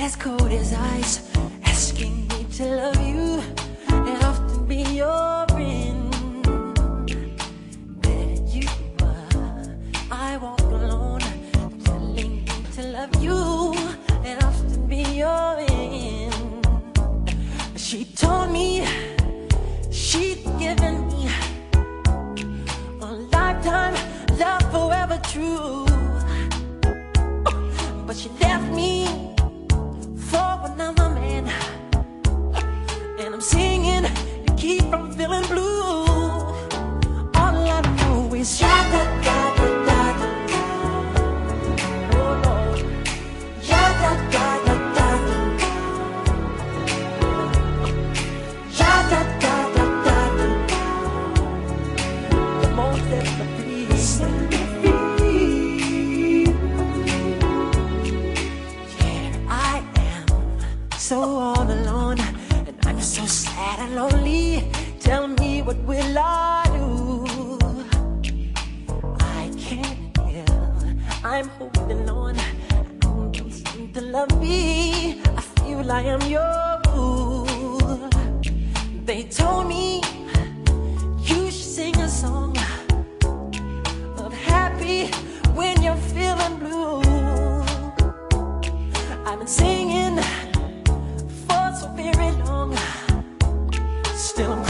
as cold as ice, asking me to love you and often be your friend. There you are, I walk alone, telling me to love you and often be your end. She told me she'd given me a lifetime, love forever true, but she left me man. And I'm singing to keep from feeling blue. all alone. And I'm so sad and lonely. Tell me what will I do? I can't live I'm holding on. I don't seem to love me. I feel I am your fool They told me You should sing a song Of happy When you're feeling blue. I've been singing still